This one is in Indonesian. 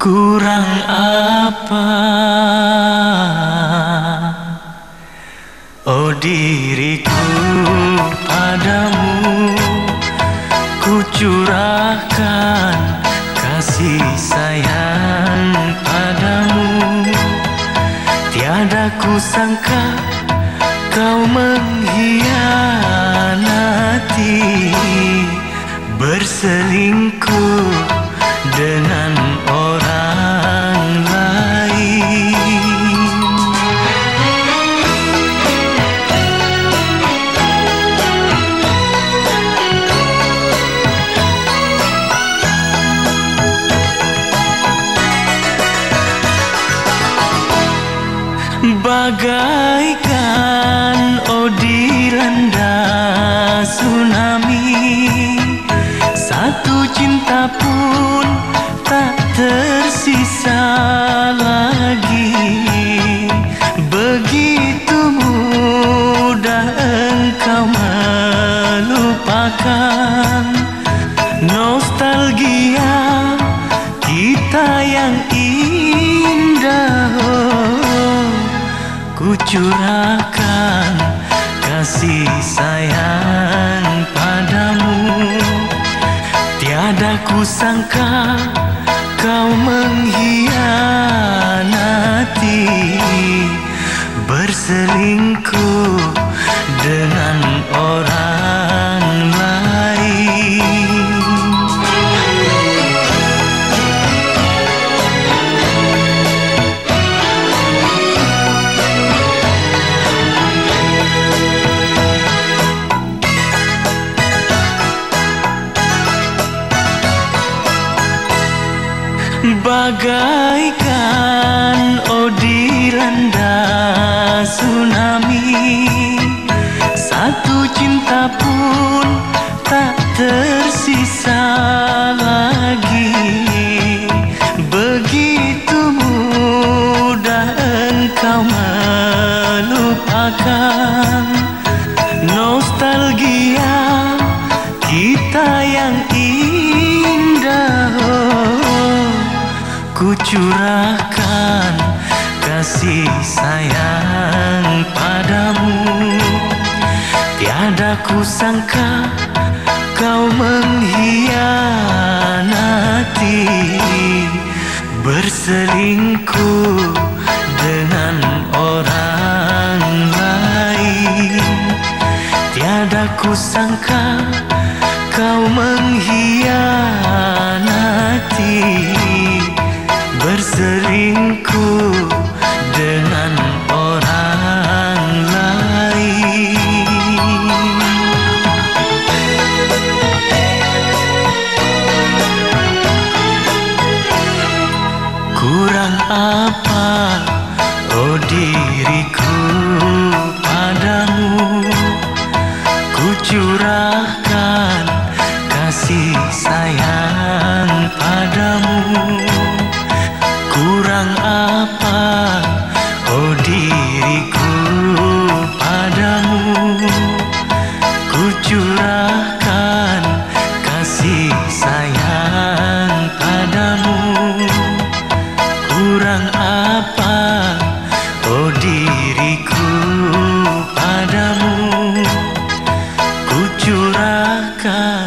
Kurang apa? Oh diriku padamu Ku curahkan kasih sayang padamu. Tiada ku sangka kau mengkhianati Berselingkuh dengan orang lain. Bagaikan cinta pun tak tersisa lagi. Begitu mudah engkau melupakan Nostalgia kita yang indah. Oh, Ku curahkan kasih sayang padamu Tiada ku sangka kau mengkhianati. Berselingkuh dengan orang Bagaikan oh dilanda tsunami. Satu cinta pun tak tersisa lagi. Begitu mudah engkau melupakan Nostalgia kita yang Ku curahkan kasih sayang padamu. Tiada ku sangka kau mengkhianati Berselingkuh dengan orang lain. Tiada ku sangka kau mengkhianati diriku padamu. Ku curahkan kasih sayang padamu. Kurang apa oh diriku padamu. Ku curahkan kasih sayang diriku padamu. Ku curahkan